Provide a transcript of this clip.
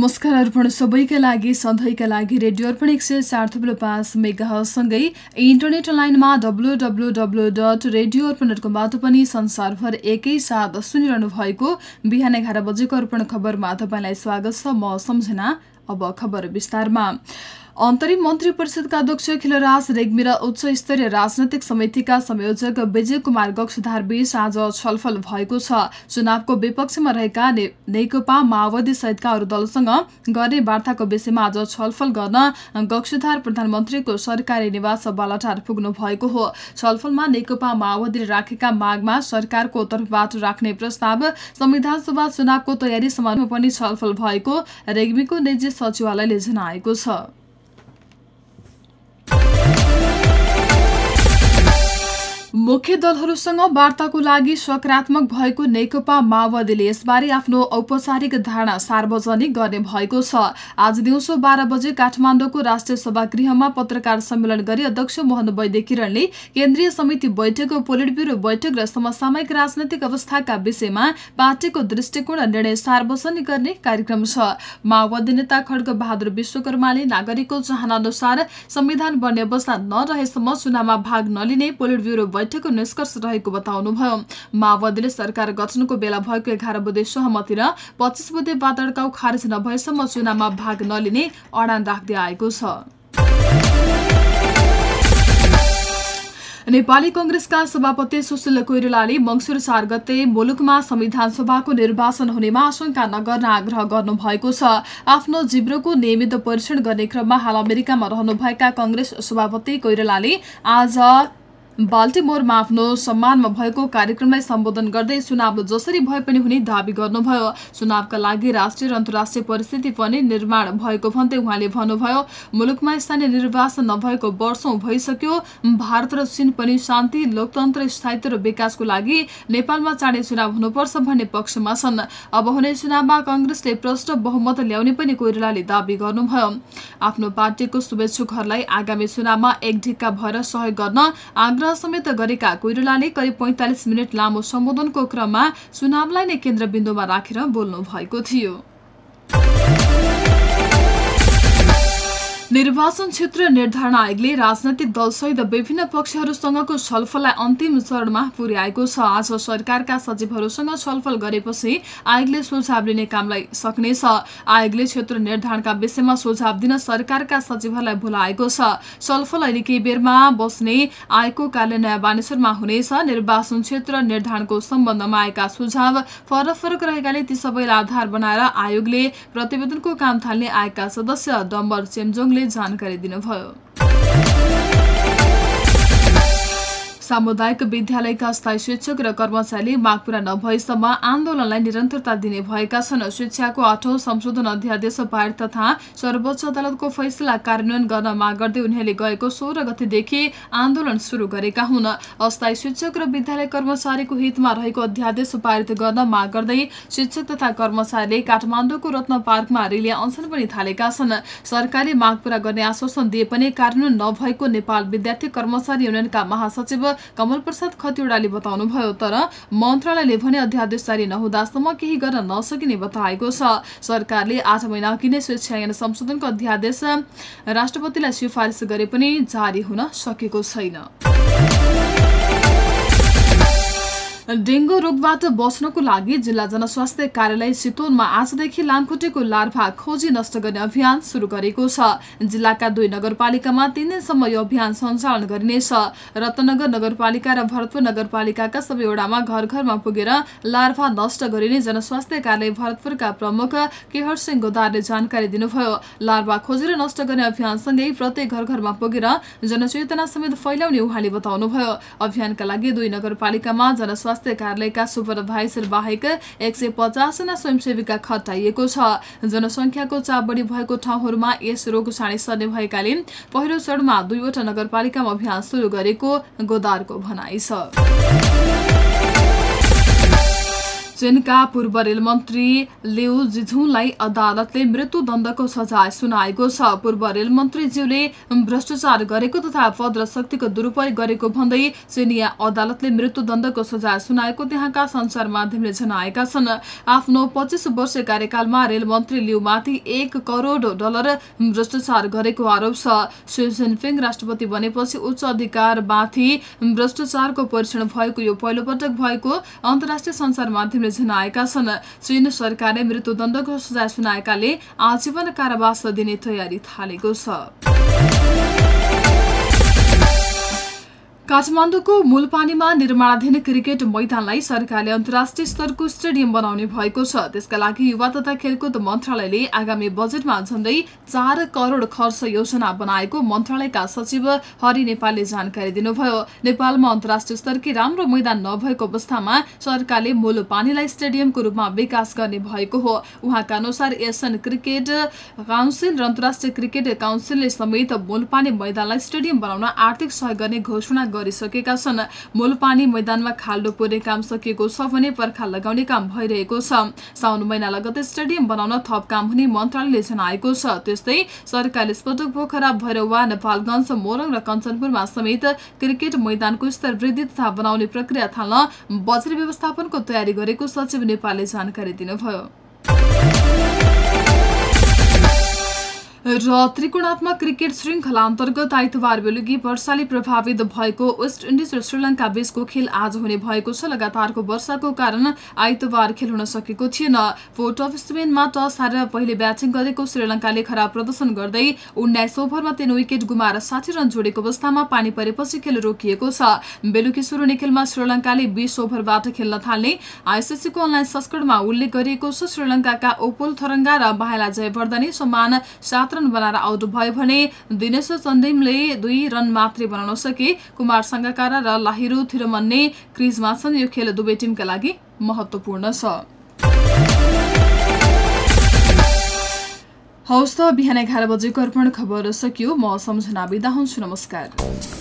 नमस्कार अर्पण सबैका लागि सधैँका लागि रेडियो अर्पण एक सय चार थुप्रो पाँच मेगासँगै इन्टरनेट लाइनमा W W W dot radio Arpan कमबाट पनि संसारभर एकैसाथ सुनिरहनु भएको बिहान एघार बजेको अर्पण खबरमा तपाईँलाई स्वागत छ। म सम्झना अब खबर विस्तारमा। अन्तरिम मन्त्री परिषदका अध्यक्ष खिलराज रेग्मी र उच्च स्तरीय राजनैतिक समितिका संयोजक विजय कुमार गक्षधार बीच आज छलफल भएको छ। चुनावको विपक्षमा रहेका नेकपा माओवादी सहितका अरू दलसँग गर्ने वार्ताको विषयमा आज छलफल गर्न गक्षधार प्रधानमन्त्रीको सरकारी निवास बालाटार पुग्नु भएको हो। छलफलमा नेकपा माओवादीले राखेका मागमा सरकारको तर्फबाट राख्ने प्रस्ताव संविधान सभा चुनावको तयारी सम्बन्धमा पनि छलफल भएको रेग्मीको निजी सचिवालयले जनाएको छ। मुख्य दलहरूसँग वार्ताको लागि सकारात्मक भएको नेकपा माओवादीले यसबारे आफ्नो औपचारिक धारणा सार्वजनिक गर्ने भएको छ। आज दिउँसो बाह्र बजे काठमाडौँको राष्ट्रिय सभागृहमा पत्रकार सम्मेलन गरी अध्यक्ष मोहन वैद्य किरणले केन्द्रीय समिति बैठक पोलिट ब्युरो बैठक र समसामयिक राजनैतिक अवस्थाका विषयमा पार्टीको दृष्टिकोण निर्णय सार्वजनिक गर्ने कार्यक्रम छ। माओवादी नेता खड्ग बहादुर विश्वकर्माले नागरिकको चाहना अनुसार संविधान बन्ने अवस्था नरहेसम्म चुनावमा भाग नलिने पोलिट ब्युरो बैठकको निष्कर्ष रहेको बताउनुभयो माओवादीले सरकार गठनको बेला भएको एघार बुधे सहमति र पच्चिस बुधे बातडकाउ खारेज नभएसम्म चुनावमा भाग नलिने अडान राख्दै आएको छ। नेपाली कंग्रेसका सभापति सुशील कोइरालाले मंगसुर चार गते मुलुकमा संविधान सभाको निर्वाचन हुनेमा आशंका नगर्न आग्रह गर्नुभएको छ। आफ्नो जिब्रोको नियमित परीक्षण गर्ने क्रममा हाल अमेरिकामा रहनुभएका कंग्रेस सभापति कोइरालाले आज बाल्टिमोरमा आफ्नो सम्मानमा भएको कार्यक्रमलाई सम्बोधन गर्दै चुनाव जसरी भए पनि हुने दावी गर्नुभयो। चुनावका लागि राष्ट्रिय र अन्तर्राष्ट्रिय परिस्थिति पनि निर्माण भएको भन्दै उहाँले भन्नुभयो मुलुकमा स्थानीय निर्वाचन नभएको वर्षौं भइसक्यो। भारत र चीन पनि शान्ति लोकतन्त्र स्थायित्व र विकासको लागि नेपालमा चाँडै चुनाव हुनुपर्छ भन्ने पक्षमा छन्। अब हुने चुनावमा कंग्रेसले प्रष्ट बहुमत ल्याउने पनि कोइरालाले दावी गर्नुभयो। आफ्नो पार्टीको शुभेच्छुकहरूलाई आगामी चुनावमा एक ढिक्का भएर सहयोग गर्न समेत गरेका कोइरालाले करिब पैंतालिस मिनट लामो सम्बोधनको क्रममा चुनावलाई नै केन्द्रबिन्दुमा राखेर बोल्नु भएको थियो। निर्वाचन क्षेत्र निर्धारण आयोगले राजनैतिक दलसहित विभिन्न पक्षहरूसँगको छलफललाई अन्तिम चरणमा पुर्याएको छ। आज सरकारका सचिवहरूसँग छलफल गरेपछि आयोगले सुझाव लिने कामलाई सक्नेछ। आयोगले क्षेत्र निर्धारणका विषयमा सुझाव दिन सरकारका सचिवहरूलाई बोलाएको छ। छलफल अहिले केही बेरमा बस्ने आयोगको कार्य नयाँ बानेश्वरमा हुनेछ। निर्वाचन क्षेत्र निर्धारणको सम्बन्धमा आएका सुझाव फरक फरक रहेकाले ती सबैलाई आधार बनाएर आयोगले प्रतिवेदनको काम थाल्ने आयोगका सदस्य डम्बर चेम्जोङले जानकारी दिनुभयो सामुदायिक विद्यालयका स्थायी शिक्षक र कर्मचारीले माग पूरा नभएसम्म आन्दोलनलाई निरन्तरता दिने भएका छन्। शिक्षाको आठौं संशोधन अध्यादेश पारित तथा सर्वोच्च अदालतको फैसला कार्यान्वयन गर्न माग गर्दै उनीहरूले गएको सोह्र गतेदेखि आन्दोलन शुरू गरेका हुन्। अस्थायी शिक्षक र विद्यालय कर्मचारीको हितमा रहेको अध्यादेश पारित गर्न माग गर्दै शिक्षक तथा कर्मचारीले काठमाडौँको रत्न पार्कमा रेली अनसन पनि थालेका छन्। सरकारले माग पूरा गर्ने आश्वासन दिए पनि कार्यान्वयन नभएको नेपाल विद्यार्थी कर्मचारी युनियनका महासचिव कमल प्रसाद खतिवड़ाले बताउनुभयो तर मन्त्रालयले भने अध्यादेश जारी नहुँदासम्म केही गर्न नसकिने बताएको छ। सरकारले आठ महिना अघि नै स्वेच्छायन संशोधनको अध्यादेश राष्ट्रपतिलाई सिफारिस गरे पनि जारी हुन सकेको छैन। डेङ्गु रोगबाट बच्नको लागि जिल्ला जनस्वास्थ्य कार्यालय चितवनमा आजदेखि लामखुट्टेको लार्भा खोजी नष्ट गर्ने अभियान सुरु गरेको छ। जिल्लाका दुई नगरपालिकामा तीन दिनसम्म यो अभियान सञ्चालन गरिनेछ। रत्नगर नगरपालिका र भरतपुर नगरपालिकाका सबै वडामा घर घरमा पुगेर लार्भा नष्ट गरिने जनस्वास्थ्य कार्यालय भरतपुरका प्रमुख केहर सिंह गोदारले जानकारी दिनुभयो। लार्भा खोजेर नष्ट गर्ने अभियानसँगै प्रत्येक घर घरमा पुगेर जनचेतना समेत फैलाउने उहाँले बताउनुभयो। अभियानका लागि दुई नगरपालिकामा जनस्वास्थ्य स्वास्थ्य कार्यालयका सुपरभाइजर बाहेक एक सय पचासजना स्वयंसेवीका खटाइएको छ। जनसङ्ख्याको चाप बढी भएको ठाउँहरूमा यस रोग साँडे सर्ने भएकाले पहिलो चरणमा दुईवटा नगरपालिकामा अभियान सुरु गरेको गोदारको भनाइ छ। चीनका पूर्व रेल मन्त्री लिउ जिझुङलाई अदालतले मृत्युदण्डको सजाय सुनाएको छ। पूर्व रेल मन्त्रीज्यूले भ्रष्टाचार गरेको तथा पद र शक्तिको दुरूपयोग गरेको भन्दै चिनिया अदालतले मृत्युदण्डको सजाय सुनाएको त्यहाँका संचार माध्यमले जनाएका छन्। आफ्नो पच्चिस वर्ष कार्यकालमा रेल मन्त्री लिउमाथि एक करोड डलर भ्रष्टाचार गरेको आरोप छ। सी जिनपिङ राष्ट्रपति बनेपछि उच्च अधिकारमाथि भ्रष्टाचारको परीक्षण भएको यो पहिलो पटक भएको अन्तर्राष्ट्रिय संचार माध्यमले जनाएका छन् चीन सरकारले मृत्युदण्डको सजाय सुनाएकाले आजीवन कारावास दिने तयारी थालेको छ। काठमाडौँको मूलपानीमा निर्माणाधीन क्रिकेट मैदानलाई सरकारले अन्तर्राष्ट्रिय स्तरको स्टेडियम बनाउने भएको छ। त्यसका लागि युवा तथा खेलकुद मन्त्रालयले आगामी बजेटमा झण्डै चार करोड़ खर्च योजना बनाएको मन्त्रालयका सचिव हरि नेपालले जानकारी दिनुभयो। नेपालमा अन्तर्राष्ट्रिय स्तरकै राम्रो मैदान नभएको अवस्थामा सरकारले मूलपानीलाई स्टेडियमको रूपमा विकास गर्ने भएको हो। उहाँका अनुसार एसियन क्रिकेट काउन्सिल र अन्तर्राष्ट्रिय क्रिकेट काउन्सिलले समेत मूलपानी मैदानलाई स्टेडियम बनाउन आर्थिक सहयोग गर्ने घोषणा गरिसकेका छन्। मूलपानी मैदानमा खाल्डो पुर्ने काम सकिएको छ भने पर्खाल लगाउने काम भइरहेको छ। साउन महिना लगतै स्टेडियम बनाउन थप काम हुने मन्त्रालयले जनाएको छ। त्यस्तै सरकारले स्पटक पोखरा भैरवा नेपालगञ्ज मोरङ र कञ्चनपुरमा समेत क्रिकेट मैदानको स्तर वृद्धि तथा बनाउने प्रक्रिया थाल्न बजेट व्यवस्थापनको तयारी गरेको सचिव नेपालले जानकारी दिनुभयो। र त्रिकोणात्मक क्रिकेट श्रृङ्खला अन्तर्गत आइतबार बेलुकी वर्षाले प्रभावित भएको वेस्ट इन्डिज र श्रीलङ्का बीचको खेल आज हुने भएको छ। लगातारको वर्षाको कारण आइतबार खेल हुन सकेको थिएन। पोर्ट अफ स्पेनमा टस हारेर पहिले ब्याटिङ गरेको श्रीलङ्काले खराब प्रदर्शन गर्दै उन्नाइस ओभरमा तीन विकेट गुमाएर साठी रन जोडेको अवस्थामा पानी परेपछि खेल रोकिएको छ। बेलुकी सुरु हुने खेलमा श्रीलङ्काले बीस ओभरबाट खेल्न थाल्ने आइसिसीको अनलाइन संस्करणमा उल्लेख गरिएको छ। श्रीलङ्काका ओपोल थरङ्गा र बाहेला जयवर्धने समान सात सात रन बनाएर आउट भयो भने दिनेश चन्देमले दुई रन मात्रै बनाउन सके। कुमार सङ्गाकारा र लाहिरु थिरमन्ने क्रिजमा छन् यो खेल दुवै टिमका लागि महत्वपूर्ण छ। हौस् त बिहान एघार बजेको अर्पण खबर सकियो। म सम्झना बिदा हुन्छु। नमस्कार।